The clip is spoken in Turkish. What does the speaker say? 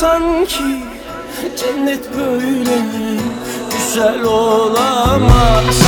sanki Cennet böyle güzel olamaz.